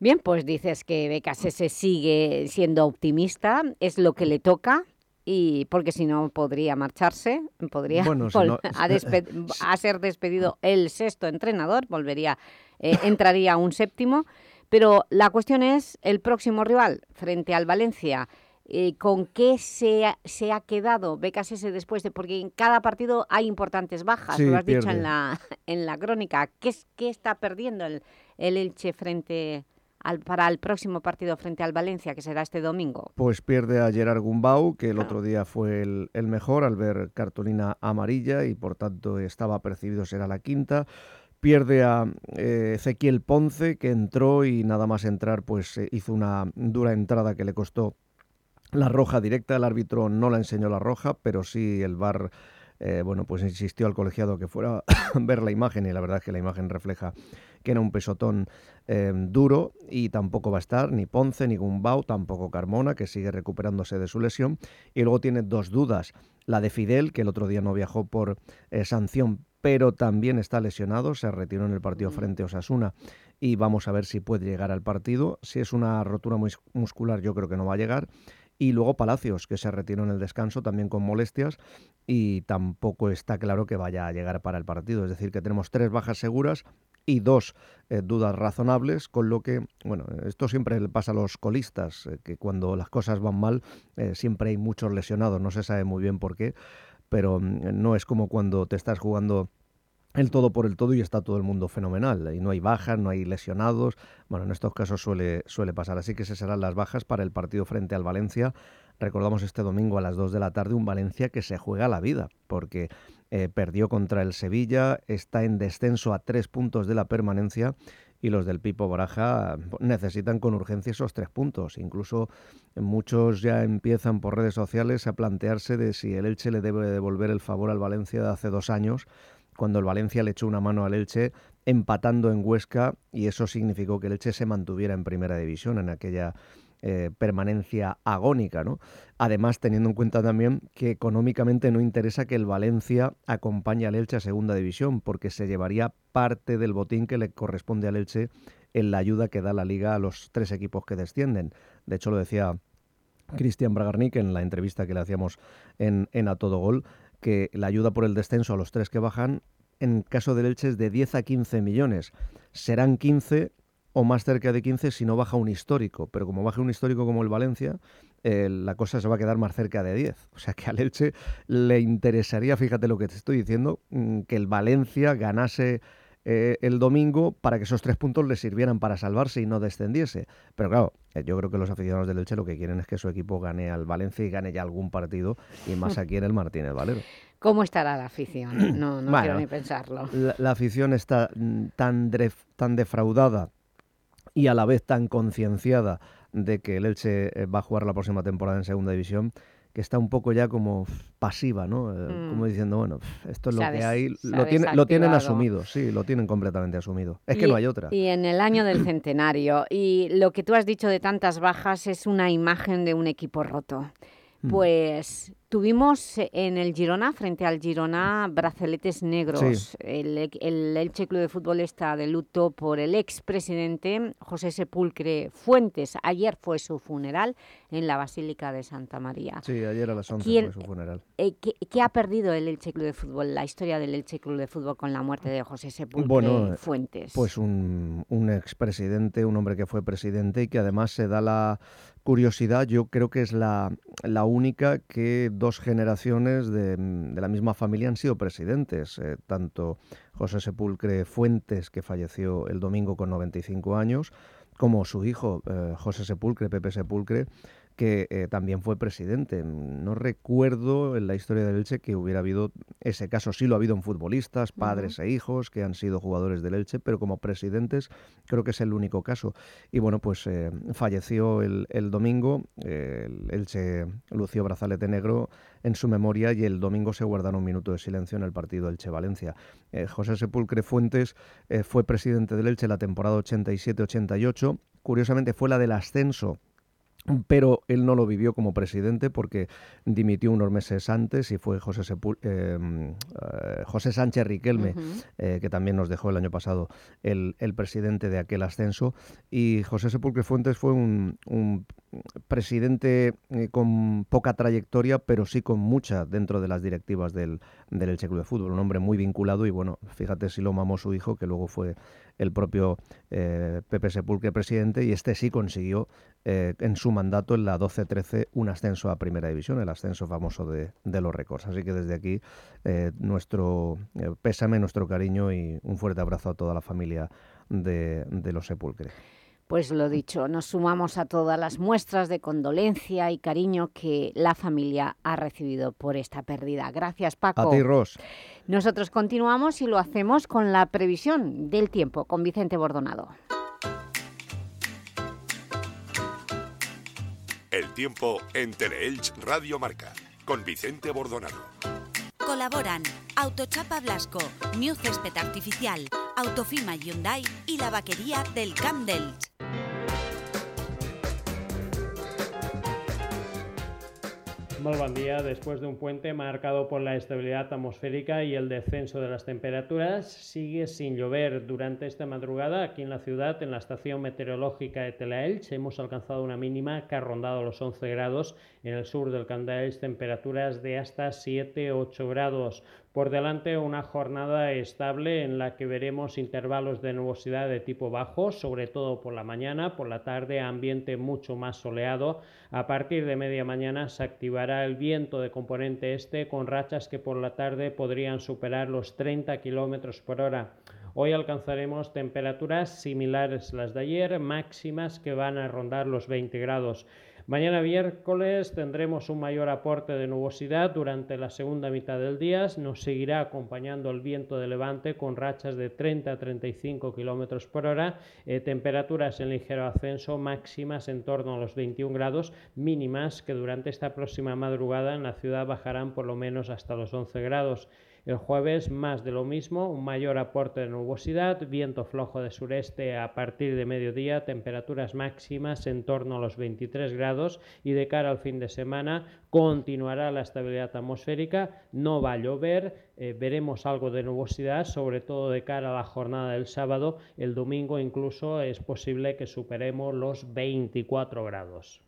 Bien, pues dices que BKSS sigue siendo optimista, es lo que le toca, y porque si no podría marcharse, podría <laughs> a, ser despedido el sexto entrenador, volvería, eh, <laughs> entraría un séptimo, pero la cuestión es el próximo rival frente al Valencia, eh, ¿con qué se ha, se ha quedado BKSS después de...? Porque en cada partido hay importantes bajas, lo has dicho en la, en la crónica. ¿Qué, ¿Qué está perdiendo el, el Elche frente para el próximo partido frente al Valencia, que será este domingo? Pues pierde a Gerard Gumbau, que el otro día fue el, mejor al ver cartulina amarilla y por tanto estaba percibido será la quinta. Pierde a eh, Ezequiel Ponce, que entró y nada más entrar pues eh, hizo una dura entrada que le costó la roja directa. El árbitro no la enseñó la roja, pero sí el VAR... Eh, bueno, pues insistió al colegiado que fuera a <coughs> ver la imagen y la verdad es que la imagen refleja que era un pesotón eh, duro y tampoco va a estar ni Ponce ni Gumbau, tampoco Carmona, que sigue recuperándose de su lesión. Y luego tiene dos dudas, la de Fidel, que el otro día no viajó por eh, sanción, pero también está lesionado, se retiró en el partido frente a Osasuna y vamos a ver si puede llegar al partido. Si es una rotura muscular, yo creo que no va a llegar. Y luego Palacios, que se retiró en el descanso también con molestias y tampoco está claro que vaya a llegar para el partido. Es decir, que tenemos tres bajas seguras y dos eh, dudas razonables, con lo que, bueno, esto siempre le pasa a los colistas, eh, que cuando las cosas van mal eh, siempre hay muchos lesionados, no se sabe muy bien por qué, pero mm, no es como cuando te estás jugando el todo por el todo y está todo el mundo fenomenal. Y no hay bajas, no hay lesionados. Bueno, en estos casos suele, suele pasar. Así que esas serán las bajas para el partido frente al Valencia. Recordamos este domingo a las 2 de la tarde un Valencia que se juega la vida, porque eh, perdió contra el Sevilla, está en descenso a tres puntos de la permanencia y los del Pipo Baraja necesitan con urgencia esos tres puntos. Incluso muchos ya empiezan por redes sociales a plantearse de si el Elche le debe devolver el favor al Valencia de hace dos años, cuando el Valencia le echó una mano al Elche empatando en Huesca y eso significó que el Elche se mantuviera en primera división en aquella eh, permanencia agónica. ¿no? Además, teniendo en cuenta también que económicamente no interesa que el Valencia acompañe al Elche a segunda división, porque se llevaría parte del botín que le corresponde al Elche en la ayuda que da la liga a los tres equipos que descienden. De hecho, lo decía Cristian Bragarnik en la entrevista que le hacíamos en, en A Todo Gol, que la ayuda por el descenso a los tres que bajan, en caso del Elche es de 10 a 15 millones. Serán 15 o más cerca de 15 si no baja un histórico. Pero como baja un histórico como el Valencia, eh, la cosa se va a quedar más cerca de 10. O sea que al Elche le interesaría, fíjate lo que te estoy diciendo, mm, que el Valencia ganase eh, el domingo para que esos tres puntos le sirvieran para salvarse y no descendiese. Pero claro, eh, yo creo que los aficionados del Elche lo que quieren es que su equipo gane al Valencia y gane ya algún partido, y más <laughs> aquí en el Martínez Valero. ¿Cómo estará la afición? No, no <clears throat> quiero ni pensarlo. La, la, afición está mm, tan, tan defraudada y a la vez tan concienciada de que el Elche eh, va a jugar la próxima temporada en Segunda División, que está un poco ya como pasiva, ¿no? Eh, mm. Como diciendo, bueno, esto es lo que hay, lo, tiene, lo, tienen asumido, sí, lo tienen completamente asumido. Es que no hay otra. Y en el año del centenario, y lo que tú has dicho de tantas bajas es una imagen de un equipo roto. Mm. Pues Tuvimos en el Girona, frente al Girona, brazaletes negros. Sí. El, e- el Elche Club de Fútbol está de luto por el expresidente José Sepulcre Fuentes. Ayer fue su funeral en la Basílica de Santa María. Sí, ayer a las 11 ¿Quién- fue su funeral. Eh, ¿qué, qué ha perdido el Elche Club de Fútbol, la historia del Elche Club de Fútbol con la muerte de José Sepulcre Bueno, Fuentes? Pues un, un expresidente, un hombre que fue presidente y que además se da la curiosidad, yo creo que es la, única que dos generaciones de, de la misma familia han sido presidentes, eh, tanto José Sepulcre Fuentes, que falleció el domingo con 95 años, como su hijo eh, José Sepulcre, Pepe Sepulcre, que eh, también fue presidente. No recuerdo en la historia del Elche que hubiera habido ese caso. Sí lo ha habido en futbolistas, padres e hijos que han sido jugadores del Elche, pero como presidentes creo que es el único caso. Y bueno, pues eh, falleció el, el domingo, eh, el Elche lució brazalete negro en su memoria y el domingo se guardaron un minuto de silencio en el partido Elche-Valencia. José Sepulcre Fuentes fue presidente del Elche la temporada 87-88. Curiosamente fue la del ascenso pero él no lo vivió como presidente porque dimitió unos meses antes y fue José, Sepul- eh, eh, José Sánchez Riquelme, eh, que también nos dejó el año pasado el, el presidente de aquel ascenso. Y José Sepulcre Fuentes fue un, un presidente eh, con poca trayectoria, pero sí con mucha dentro de las directivas del, del Elche Club de Fútbol. Un hombre muy vinculado y bueno, fíjate si lo mamó su hijo, que luego fue el propio eh, Pepe Sepulcre presidente, y este sí consiguió eh, en su mandato en la 12-13 un ascenso a Primera División, el ascenso famoso de, de los récords. Así que desde aquí eh, nuestro eh, pésame, nuestro cariño y un fuerte abrazo a toda la familia de, de los Sepulcre. Pues lo dicho, nos sumamos a todas las muestras de condolencia y cariño que la familia ha recibido por esta pérdida. Gracias, Paco. A ti, Ros. Nosotros continuamos y lo hacemos con la previsión del tiempo con Vicente Bordonado. El tiempo en Teleelch Radio Marca con Vicente Bordonado. Colaboran Autochapa Blasco, New Césped Artificial, Autofima Hyundai y la vaquería del Camp d'Elx. Muy buen día. Después de un puente marcado por la estabilidad atmosférica y el descenso de las temperaturas, sigue sin llover durante esta madrugada aquí en la ciudad, en la estación meteorológica de Telaelch. Hemos alcanzado una mínima que ha rondado los 11 grados. En el sur del Candaelch, temperaturas de hasta 7-8 grados. Por delante una jornada estable en la que veremos intervalos de nubosidad de tipo bajo, sobre todo por la mañana, por la tarde ambiente mucho más soleado. A partir de media mañana se activará el viento de componente este con rachas que por la tarde podrían superar los 30 kilómetros por hora. Hoy alcanzaremos temperaturas similares a las de ayer, máximas que van a rondar los 20 grados. Mañana miércoles tendremos un mayor aporte de nubosidad durante la segunda mitad del día. Nos seguirá acompañando el viento de levante con rachas de 30 a 35 kilómetros por hora. Eh, temperaturas en ligero ascenso, máximas en torno a los 21 grados, mínimas que durante esta próxima madrugada en la ciudad bajarán por lo menos hasta los 11 grados. El jueves más de lo mismo, un mayor aporte de nubosidad, viento flojo de sureste a partir de mediodía, temperaturas máximas en torno a los 23 grados y de cara al fin de semana continuará la estabilidad atmosférica, no va a llover, eh, veremos algo de nubosidad, sobre todo de cara a la jornada del sábado, el domingo incluso es posible que superemos los 24 grados.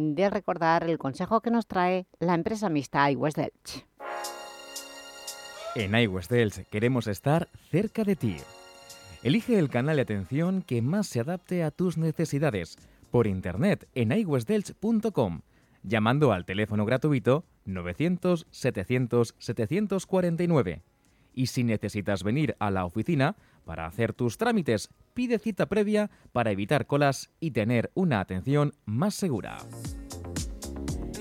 de recordar el consejo que nos trae la empresa mixta iWest Delch. En iWest Delch queremos estar cerca de ti. Elige el canal de atención que más se adapte a tus necesidades por internet en iwestdelch.com, llamando al teléfono gratuito 900 700 749. Y si necesitas venir a la oficina para hacer tus trámites, pide cita previa para evitar colas y tener una atención más segura.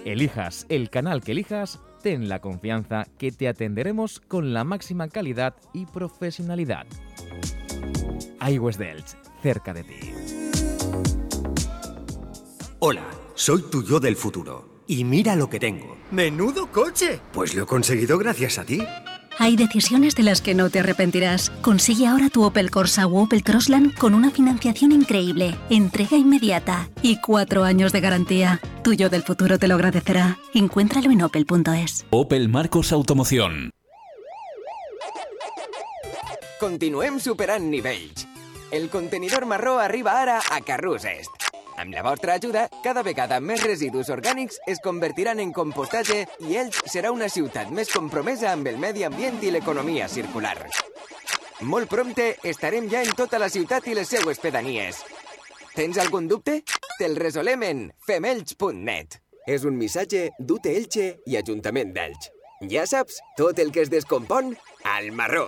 Elijas el canal que elijas, ten la confianza que te atenderemos con la máxima calidad y profesionalidad. iWest Delch, cerca de ti. Hola, soy tu yo del futuro. Y mira lo que tengo. ¡Menudo coche! Pues lo he conseguido gracias a ti. Hay decisiones de las que no te arrepentirás. Consigue ahora tu Opel Corsa o Opel Crossland con una financiación increíble, entrega inmediata y cuatro años de garantía. Tuyo del futuro te lo agradecerá. Encuéntralo en opel.es. Opel Marcos Automoción. Continuem superant nivells. El contenidor marró arriba ara a Carrús Est. Amb la vostra ajuda, cada vegada més residus orgànics es convertiran en compostatge i Elx serà una ciutat més compromesa amb el medi ambient i l'economia circular. Molt prompte estarem ja en tota la ciutat i les seues pedanies. Tens algun dubte? Te'l resolem en femelx.net. És un missatge d'UT Elche i Ajuntament d'Elx. Ja saps, tot el que es descompon, al marró.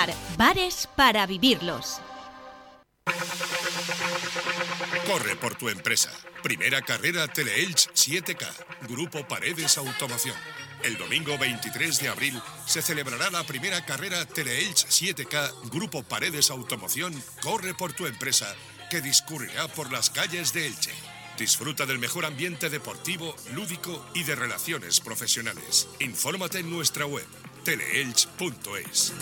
bares para vivirlos. Corre por tu empresa. Primera carrera Teleelch 7K. Grupo Paredes Automoción. El domingo 23 de abril se celebrará la primera carrera Teleelch 7K Grupo Paredes Automoción Corre por tu empresa que discurrirá por las calles de Elche. Disfruta del mejor ambiente deportivo, lúdico y de relaciones profesionales. Infórmate en nuestra web teleelch.es.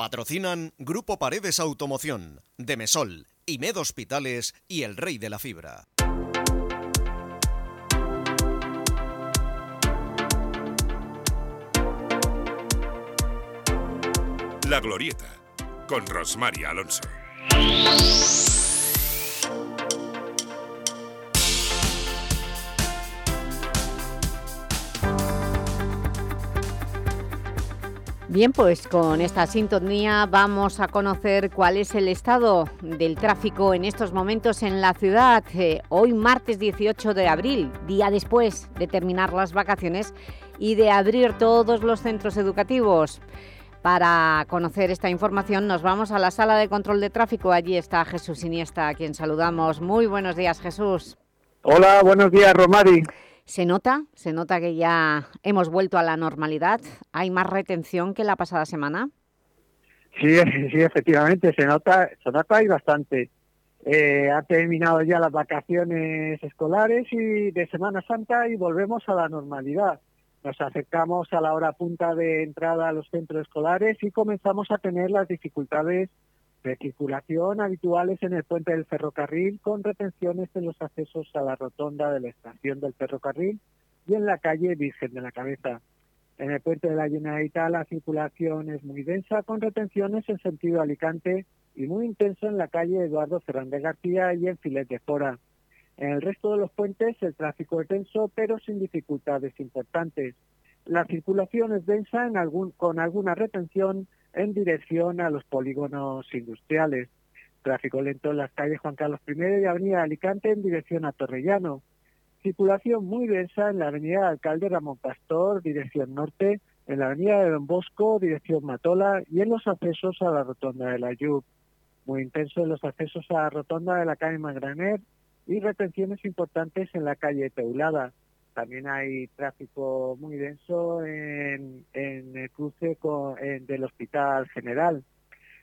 Patrocinan Grupo Paredes Automoción, Demesol, Imed Hospitales y El Rey de la Fibra. La Glorieta, con Rosmary Alonso. Bien, pues con esta sintonía vamos a conocer cuál es el estado del tráfico en estos momentos en la ciudad. Eh, hoy martes 18 de abril, día después de terminar las vacaciones y de abrir todos los centros educativos. Para conocer esta información nos vamos a la sala de control de tráfico. Allí está Jesús Iniesta, a quien saludamos. Muy buenos días, Jesús. Hola, buenos días, Romari. Se nota, se nota que ya hemos vuelto a la normalidad. ¿Hay más retención que la pasada semana? Sí, <laughs> sí, efectivamente, se nota, se nota hay bastante. Eh, ha terminado ya las vacaciones escolares y de Semana Santa y volvemos a la normalidad. Nos acercamos a la hora punta de entrada a los centros escolares y comenzamos a tener las dificultades de circulación habituales en el puente del ferrocarril con retenciones en los accesos a la rotonda de la estación del ferrocarril y en la calle Virgen de la Cabeza. En el puente de la Generalitat la circulación es muy densa, con retenciones en sentido Alicante y muy intenso en la calle Eduardo Fernández García y en Filet de Fora. En el resto de los puentes el tráfico es denso, pero sin dificultades importantes. La circulación es densa con alguna retención en dirección a los polígonos industriales. Tráfico lento en las calles Juan Carlos I y Avenida Alicante en dirección a Torrellano. Circulación muy densa en la Avenida Alcalde Ramón Pastor, dirección norte, en la Avenida de Don Bosco, dirección Matola, y en los accesos a la Rotonda de la Yub. Muy intenso en los accesos a la Rotonda de la calle Magraner y retenciones importantes en la calle Teulada. También hay tráfico muy denso en, el cruce del Hospital General.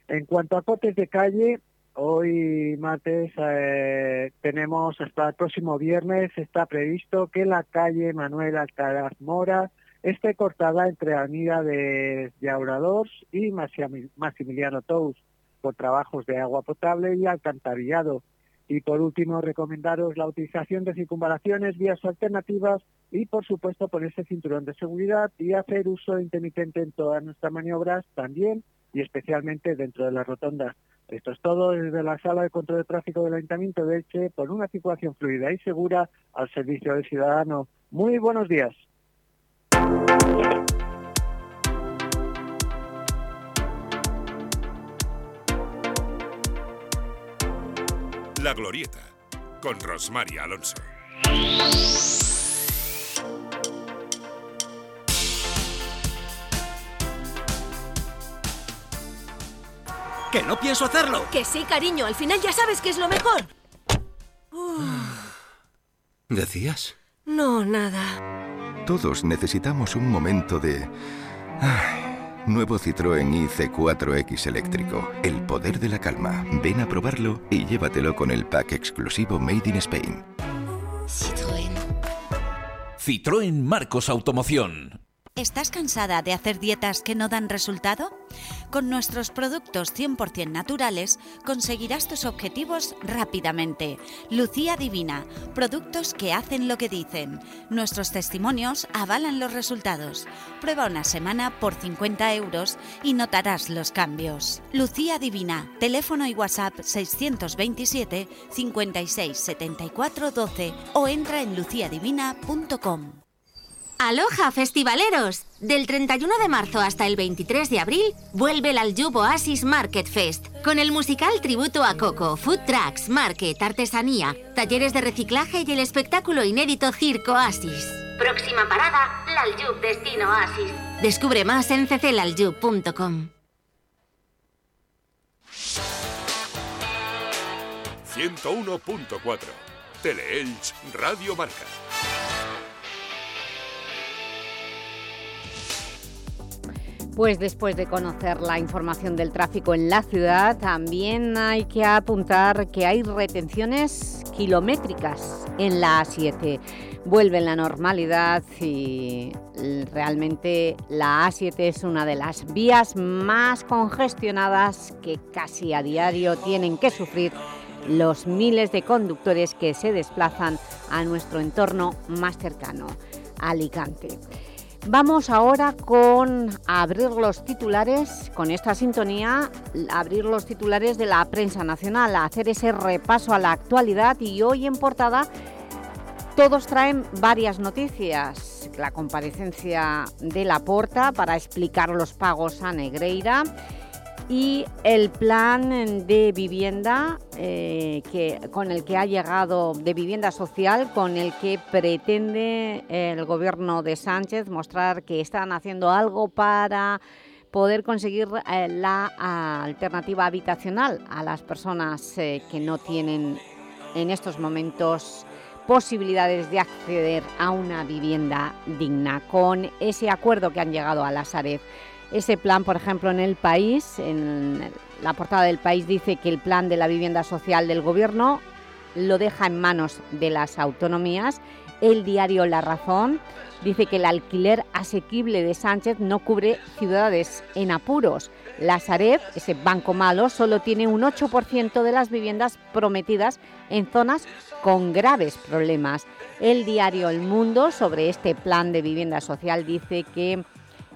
En cuanto a cotes de calle, Hoy, martes, eh, tenemos hasta el próximo viernes, está previsto que la calle Manuel Alcaraz Mora esté cortada entre Avenida de Yauradors y Maximiliano Tous por trabajos de agua potable y alcantarillado. Y por último, recomendaros la utilización de circunvalaciones, vías alternativas y, por supuesto, ponerse cinturón de seguridad y hacer uso intermitente en todas nuestras maniobras también y especialmente dentro de las rotondas. Esto es todo desde la Sala de Control de Tráfico del Ayuntamiento de Elche por una circulación fluida y segura al servicio del ciudadano. Muy buenos días. La Glorieta, con Rosmaria Alonso. ¡Que no pienso hacerlo! Que sí, cariño, al final ya sabes que es lo mejor. ¿Decías? No, nada. Todos necesitamos un momento de... Nuevo Citroën IC4X eléctrico. El poder de la calma. Ven a probarlo y llévatelo con el pack exclusivo Made in Spain. Citroën. Citroën Marcos Automoción. ¿Estás cansada de hacer dietas que no dan resultado? Con nuestros productos 100% naturales conseguirás tus objetivos rápidamente. Lucía Divina, productos que hacen lo que dicen. Nuestros testimonios avalan los resultados. Prueba una semana por 50 euros y notarás los cambios. Lucía Divina, teléfono y WhatsApp 627 56 74 12 o entra en luciadivina.com. Aloha festivaleros. Del 31 de marzo hasta el 23 de abril vuelve el Aljub Oasis Market Fest con el musical tributo a Coco, food trucks, market, artesanía, talleres de reciclaje y el espectáculo inédito Circo Oasis. Próxima parada, Laljub Destino Oasis. Descubre más en cclaljub.com. 101.4 Teleelch Radio Marca. Pues después de conocer la información del tráfico en la ciudad, también hay que apuntar que hay retenciones kilométricas en la A7. Vuelve la normalidad y realmente la A7 es una de las vías más congestionadas que casi a diario tienen que sufrir los miles de conductores que se desplazan a nuestro entorno más cercano, Alicante. Vamos ahora con abrir los titulares, con esta sintonía, abrir los titulares de la prensa nacional, hacer ese repaso a la actualidad y hoy en portada todos traen varias noticias. La comparecencia de la Porta para explicar los pagos a Negreira, y el plan de vivienda eh, que, con el que ha llegado, de vivienda social, con el que pretende el gobierno de Sánchez mostrar que están haciendo algo para poder conseguir eh, la alternativa habitacional a las personas eh, que no tienen en estos momentos posibilidades de acceder a una vivienda digna, con ese acuerdo que han llegado a la Sareb ese plan, por ejemplo, en el país, en la portada del país dice que el plan de la vivienda social del Gobierno lo deja en manos de las autonomías. El diario La Razón dice que el alquiler asequible de Sánchez no cubre ciudades en apuros. La Sareb, ese banco malo, solo tiene un 8% de las viviendas prometidas en zonas con graves problemas. El diario El Mundo, sobre este plan de vivienda social, dice que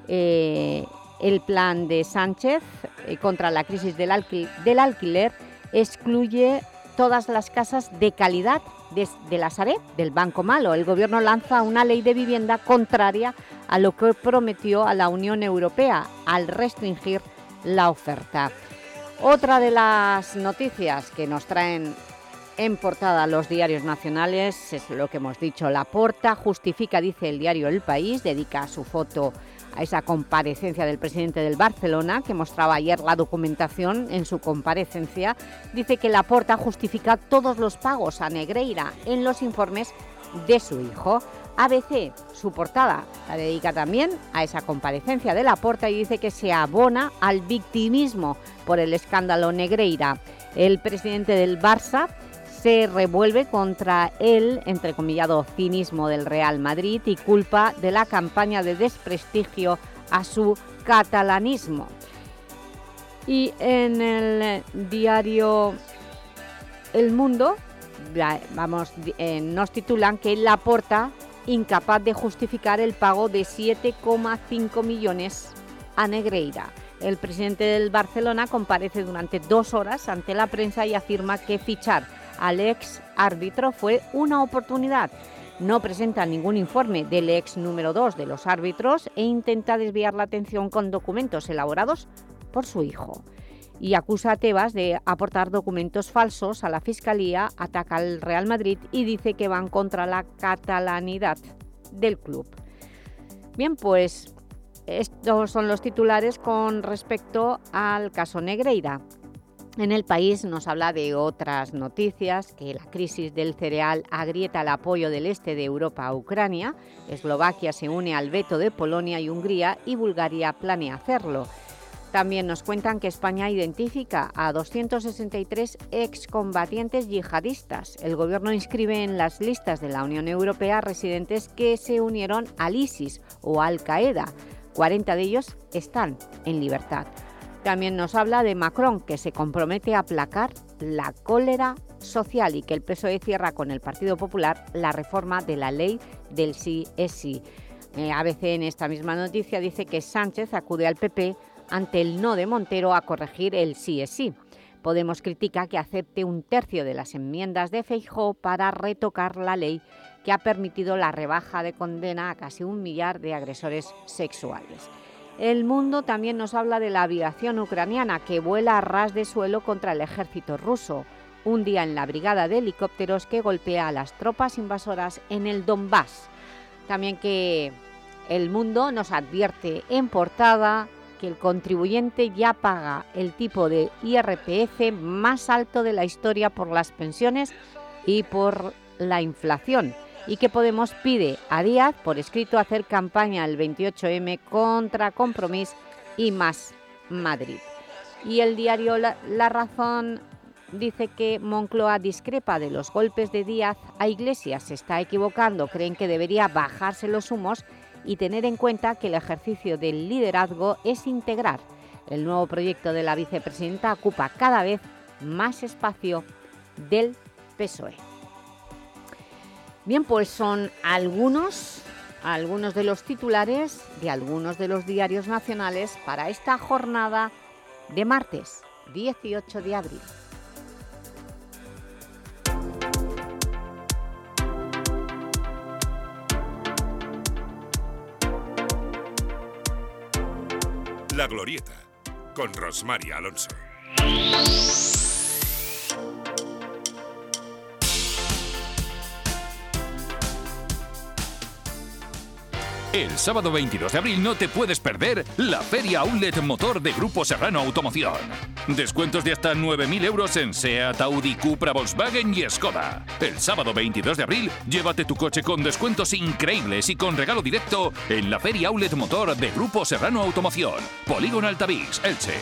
eh, el plan de Sánchez eh, contra la crisis del, alquiler excluye todas las casas de calidad de, la Sareb, del Banco Malo. El Gobierno lanza una ley de vivienda contraria a lo que prometió a la Unión Europea al restringir la oferta. Otra de las noticias que nos traen en portada los diarios nacionales es lo que hemos dicho. La Porta justifica, dice el diario El País, dedica su foto a esa comparecencia del presidente del Barcelona, que mostraba ayer la documentación en su comparecencia, dice que Laporta justifica todos los pagos a Negreira en los informes de su hijo. ABC, su portada, la dedica también a esa comparecencia de Laporta y dice que se abona al victimismo por el escándalo Negreira. El presidente del Barça se revuelve contra el, entrecomillado, cinismo del Real Madrid y culpa de la campaña de desprestigio a su catalanismo. Y en el diario El Mundo, vamos, eh, nos titulan que Laporta incapaz de justificar el pago de 7,5 millones a Negreira. El presidente del Barcelona comparece durante dos horas ante la prensa y afirma que fichar al ex árbitro fue una oportunidad. No presenta ningún informe del ex número 2 de los árbitros e intenta desviar la atención con documentos elaborados por su hijo. Y acusa a Tebas de aportar documentos falsos a la Fiscalía, ataca al Real Madrid y dice que van contra la catalanidad del club. Bien, pues estos son los titulares con respecto al caso Negreira. En el país nos habla de otras noticias, que la crisis del cereal agrieta el apoyo del este de Europa a Ucrania, Eslovaquia se une al veto de Polonia y Hungría y Bulgaria planea hacerlo. También nos cuentan que España identifica a 263 excombatientes yihadistas. El Gobierno inscribe en las listas de la Unión Europea residentes que se unieron al ISIS o Al-Qaeda. 40 de ellos están en libertad. También nos habla de Macron, que se compromete a aplacar la cólera social y que el PSOE cierra con el Partido Popular la reforma de la ley del sí es sí. Eh, ABC en esta misma noticia dice que Sánchez acude al PP ante el no de Montero a corregir el sí es sí. Podemos critica que acepte un tercio de las enmiendas de Feijóo para retocar la ley que ha permitido la rebaja de condena a casi un millar de agresores sexuales. El Mundo también nos habla de la aviación ucraniana que vuela a ras de suelo contra el ejército ruso. Un día en la brigada de helicópteros que golpea a las tropas invasoras en el Donbass. También que El Mundo nos advierte en portada que el contribuyente ya paga el tipo de IRPF más alto de la historia por las pensiones y por la inflación y que Podemos pide a Díaz por escrito hacer campaña el 28M contra Compromís y Más Madrid. Y el diario La, Razón dice que Moncloa discrepa de los golpes de Díaz a Iglesias. Se está equivocando, creen que debería bajarse los humos y tener en cuenta que el ejercicio del liderazgo es integrar. El nuevo proyecto de la vicepresidenta ocupa cada vez más espacio del PSOE. Bien, pues son algunos, algunos de los titulares de algunos de los diarios nacionales para esta jornada de martes 18 de abril. La Glorieta, con Rosmaria Alonso. El sábado 22 de abril no te puedes perder la Feria Outlet Motor de Grupo Serrano Automoción. Descuentos de hasta 9.000 euros en SEAT, Audi, Cupra, Volkswagen y Skoda. El sábado 22 de abril, llévate tu coche con descuentos increíbles y con regalo directo en la Feria Outlet Motor de Grupo Serrano Automoción. Polígono Altavix, Elche.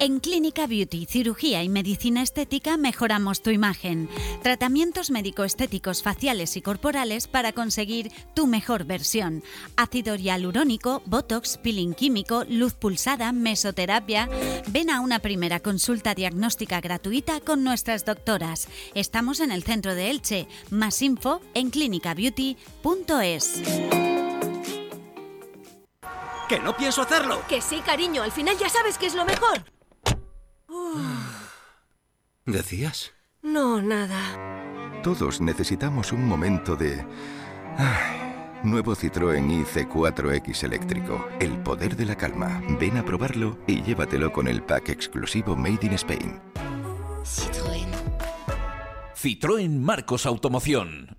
En Clínica Beauty, Cirugía y Medicina Estética mejoramos tu imagen. Tratamientos médico-estéticos faciales y corporales para conseguir tu mejor versión. Ácido hialurónico, botox, peeling químico, luz pulsada, mesoterapia. Ven a una primera consulta diagnóstica gratuita con nuestras doctoras. Estamos en el centro de Elche. Más info en clinicabeauty.es. ¡Que no pienso hacerlo! Que sí, cariño, al final ya sabes que es lo mejor. <sighs> ¿Decías? No, nada. Todos necesitamos un momento de... Ay, Nuevo Citroën IC4X eléctrico. El poder de la calma. Ven a probarlo y llévatelo con el pack exclusivo Made in Spain. Citroën. Citroën Marcos Automoción.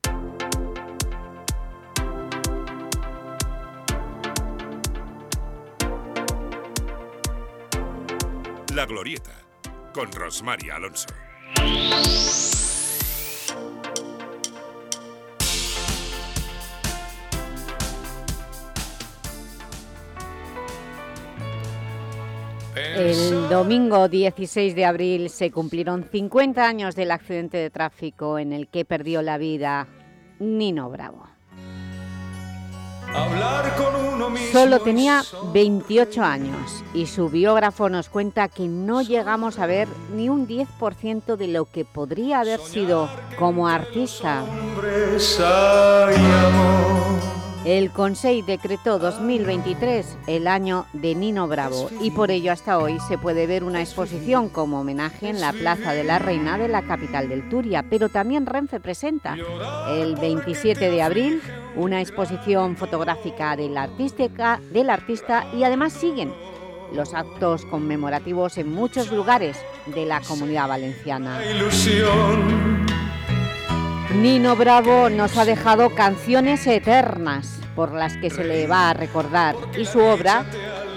La Glorieta, con Rosmary Alonso. El domingo 16 de abril se cumplieron 50 años del accidente de tráfico en el que perdió la vida Nino Bravo. Hablar con Solo tenía 28 años y su biógrafo nos cuenta que no llegamos a ver ni un 10% de lo que podría haber sido como artista. El Consejo decretó 2023 el año de Nino Bravo y por ello hasta hoy se puede ver una exposición como homenaje en la Plaza de la Reina de la capital del Turia, pero también Renfe presenta el 27 de abril una exposición fotográfica del, artística, del artista y además siguen los actos conmemorativos en muchos lugares de la Comunidad Valenciana. Nino Bravo nos ha dejado canciones eternas por las que se le va a recordar y su obra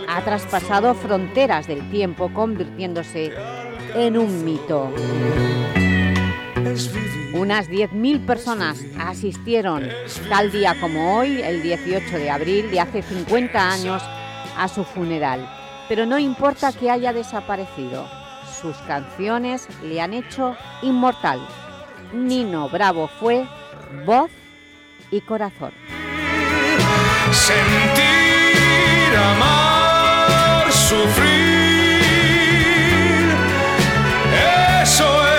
ha traspasado fronteras del tiempo convirtiéndose en un mito. Unas 10.000 personas asistieron tal día como hoy, el 18 de abril de hace 50 años, a su funeral. Pero no importa que haya desaparecido, sus canciones le han hecho inmortal. Nino Bravo fue voz y corazón. Sentir, amar, sufrir, eso es.